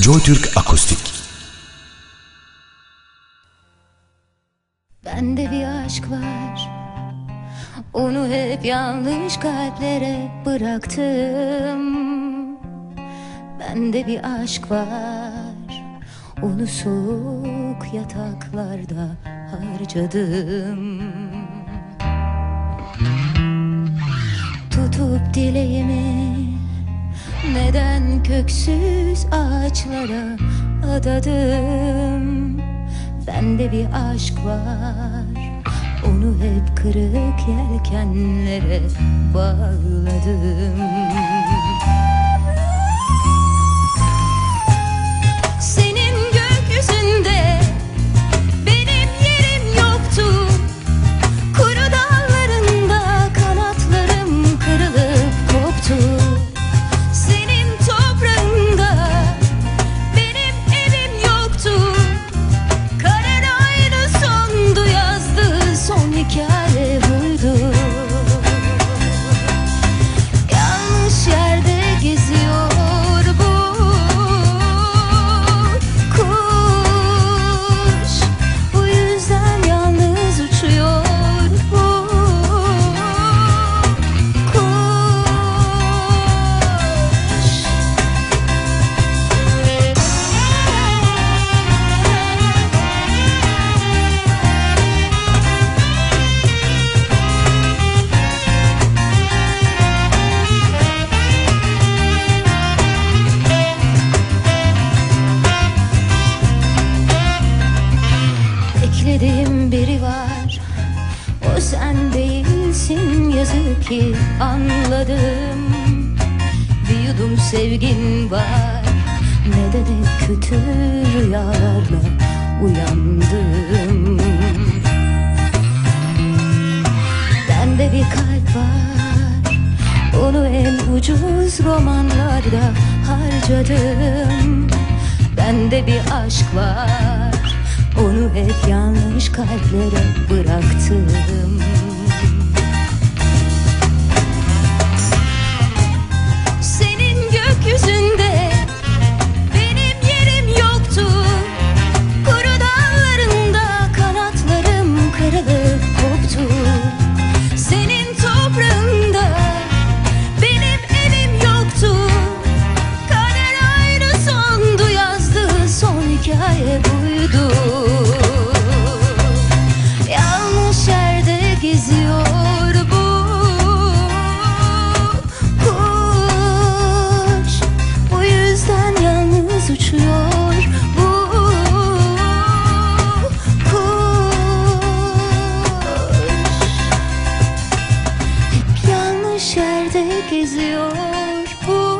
Joy Türk Akustik. Bende bir aşk var. Onu hep yanlış kalplere bıraktım. Bende bir aşk var. Onu soğuk yataklarda harcadım. Tutup dileğimi Neden köksüz ağaçlara adadım? Bende bir aşk var. Onu hep kırık yelkenlere bağladım Beklediğim biri var. O sen değilsin yazık ki anladım. Bir yudum sevgin var. Neden hep kötü rüyalarla uyandım. Bende bir kalp var. Onu en ucuz romanlarda harcadım. Bende bir aşk var Onu hep yanlış kalplere bıraktım Hep yanlış yerde geziyor bu